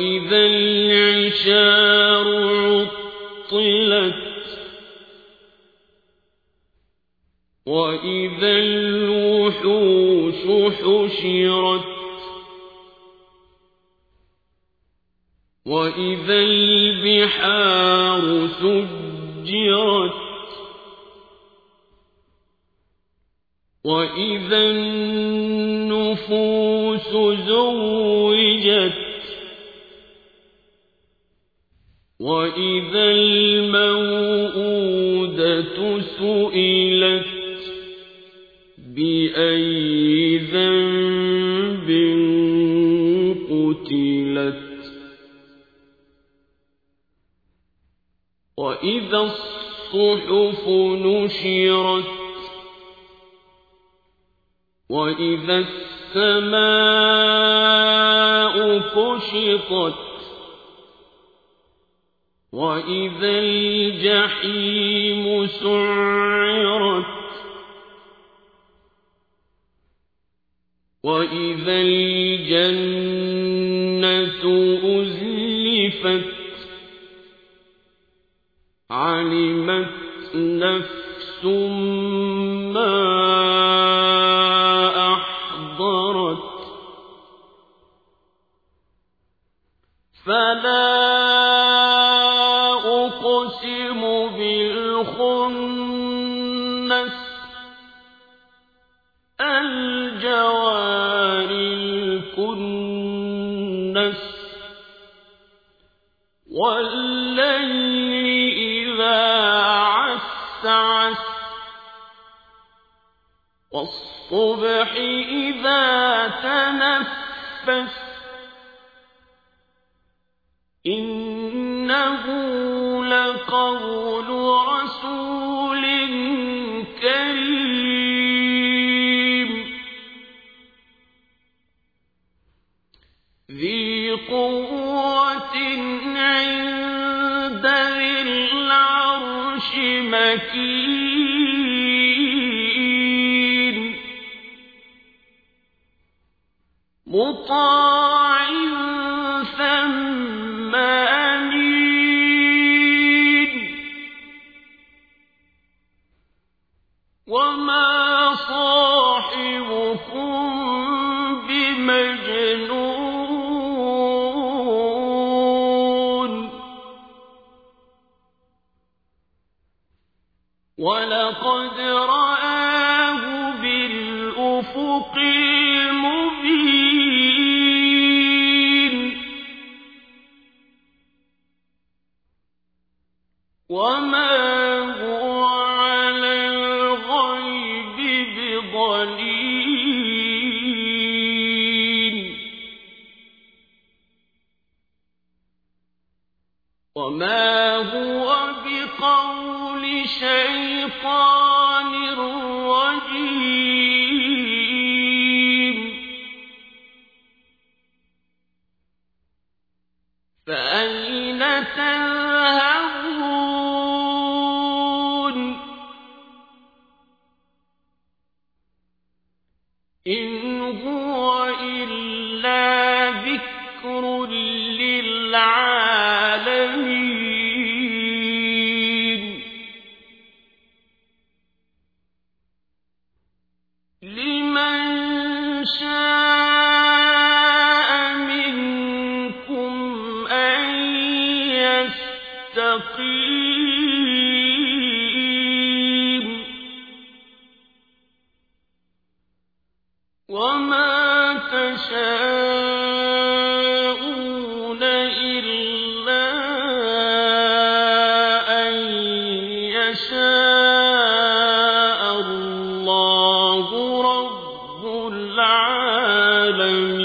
وإذا العشار عطلت وإذا الوحوش حشرت وإذا البحار سجرت وإذا النفوس زوجت وإذا الموءودة سئلت بأي ذنب قتلت وإذا الصحف نشرت وإذا السماء كشطت وإذا الجحيم سعرت وإذا الجنة أزلفت علمت نفس والصبح إذا تنفس إنه لقول رسول كريم. ذي قوة عند ذي العرش مكين ولقد رآه بالأفق المبين. وما هو على الغيب بضليل وما هو بقول شيطان رجيم فأين تذهبون؟ إن تشاءون إلا أن يشاء الله رب العالمين.